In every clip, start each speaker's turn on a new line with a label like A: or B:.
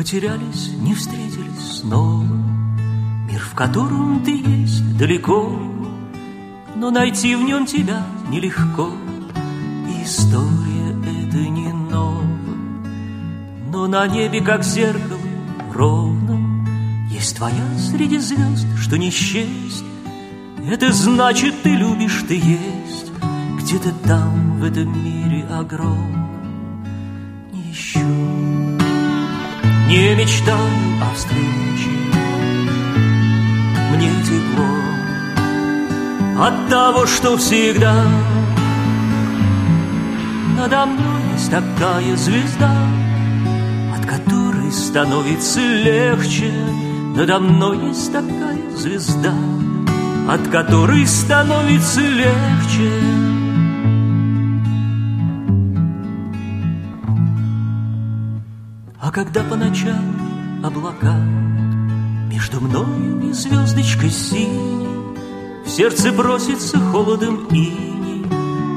A: потерялись, не встретились снова. Мир, в котором ты есть, далеко, но найти в нем тебя нелегко. И история эта не нова, но на небе, как зеркало, ровном, есть твоя среди звезд, что не счесть. Это значит, ты любишь, ты есть где-то там, в этом мире огромном. Не ищу, не мечтаю о встрече, мне тепло от того, что всегда надо мной есть такая звезда, от которой становится легче. Надо мной есть такая звезда, от которой становится легче. А когда по ночам облака Между мною и звездочкой синей В сердце бросится холодом иней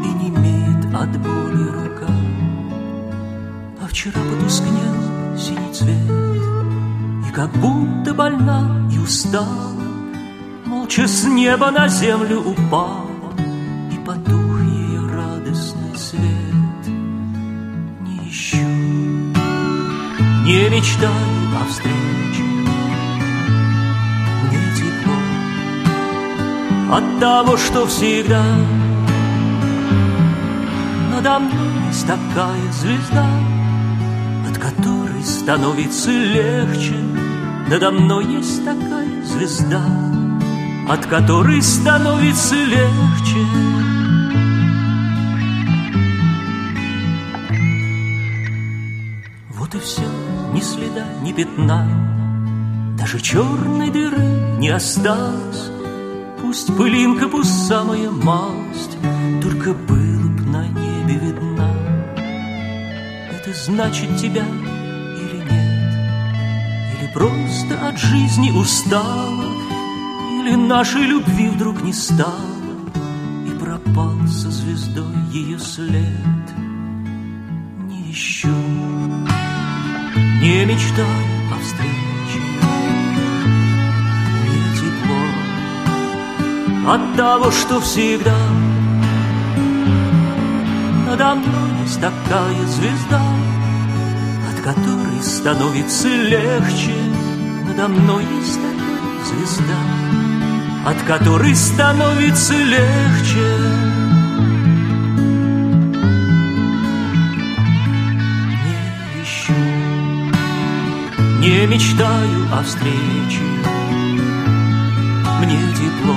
A: И не имеет от боли рука. А вчера потускнел синий цвет И как будто больна и устала Молча с неба на землю упала не мечтаю о встрече. Мне тепло от того, что всегда Надо мной есть такая звезда От которой становится легче. Надо мной есть такая звезда от которой становится легче. Вот и все, ни следа, ни пятна, даже черной дыры не осталось. Пусть пылинка, пусть самая малость, только было б на небе видна. Это значит тебя или нет, или просто от жизни устала, или нашей любви вдруг не стало? И пропал со звездой ее след? Не ищу, не о встрече Мне тепло от того, что всегда Надо мной есть такая звезда От которой становится легче Надо мной есть такая звезда от которой становится легче. Ищу, не мечтаю о встрече. Мне тепло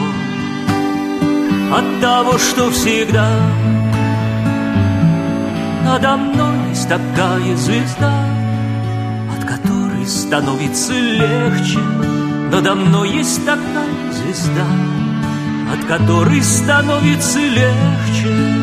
A: от того, что всегда надо мной есть такая звезда, от которой становится легче. Надо мной есть такая звезда, от которой становится легче.